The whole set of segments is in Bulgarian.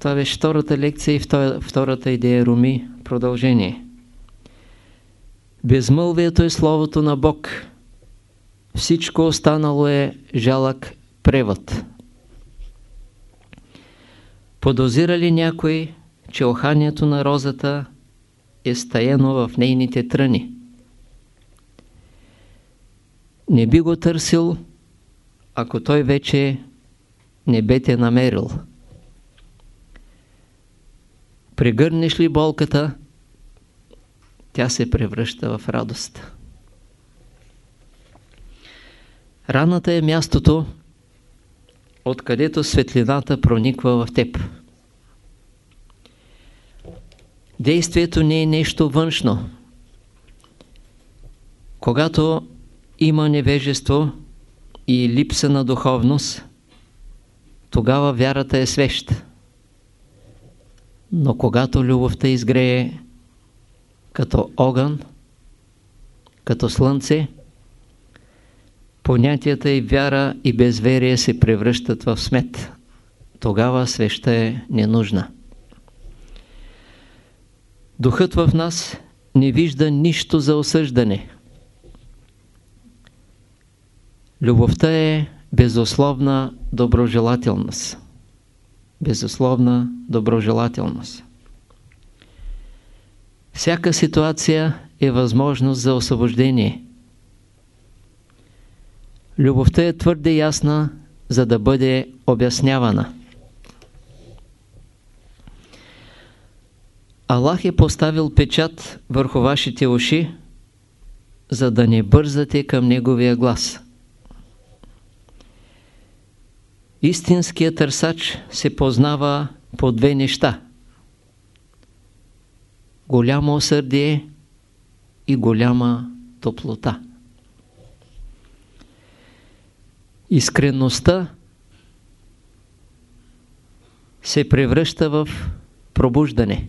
Това беше втората лекция и втората идея Руми. Продължение. Безмълвието е Словото на Бог. Всичко останало е жалък превод. Подозира ли някой, че оханието на розата е стаено в нейните тръни? Не би го търсил, ако той вече не бе те намерил. Прегърнеш ли болката, тя се превръща в радост. Раната е мястото, откъдето светлината прониква в теб. Действието не е нещо външно. Когато има невежество и липса на духовност, тогава вярата е свеща. Но когато любовта изгрее като огън, като слънце, понятията и вяра и безверие се превръщат в смет. Тогава свеща е ненужна. Духът в нас не вижда нищо за осъждане. Любовта е безусловна доброжелателност. Безусловна доброжелателност. Всяка ситуация е възможност за освобождение. Любовта е твърде ясна, за да бъде обяснявана. Аллах е поставил печат върху вашите уши, за да не бързате към Неговия глас. Истинският търсач се познава по две неща. Голямо усърдие и голяма топлота. Искренността се превръща в пробуждане.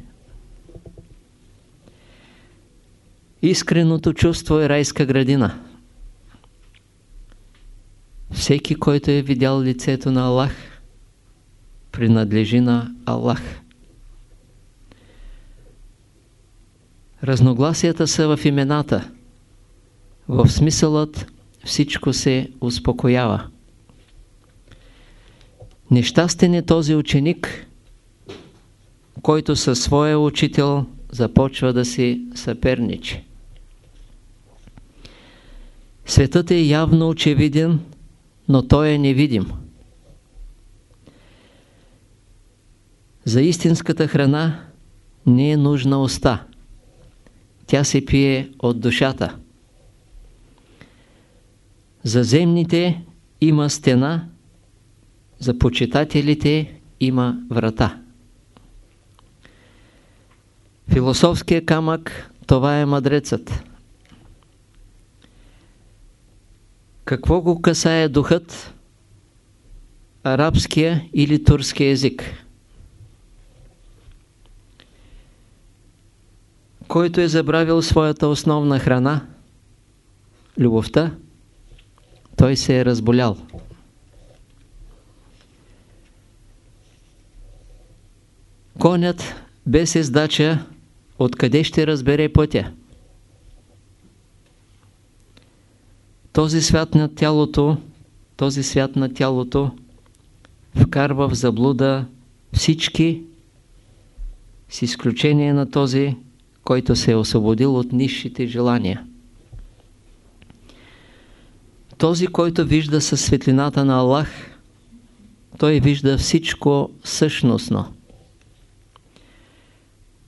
Искреното чувство е райска градина. Всеки, който е видял лицето на Аллах, принадлежи на Аллах. Разногласията са в имената. В смисълът всичко се успокоява. Нещастен е този ученик, който със своя учител започва да си съперничи. Светът е явно очевиден, но той е невидим. За истинската храна не е нужна уста. Тя се пие от душата. За земните има стена, за почитателите има врата. Философския камък, това е мъдрецът. Какво го касае духът? Арабския или турския език? Който е забравил своята основна храна, любовта, той се е разболял. Конят без издача откъде ще разбере пътя? Този свят на тялото, този свят на тялото вкарва в заблуда всички, с изключение на този, който се е освободил от низшите желания. Този, който вижда със светлината на Аллах, той вижда всичко същностно.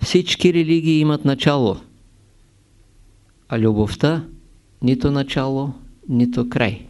Всички религии имат начало, а любовта нито начало, нито край.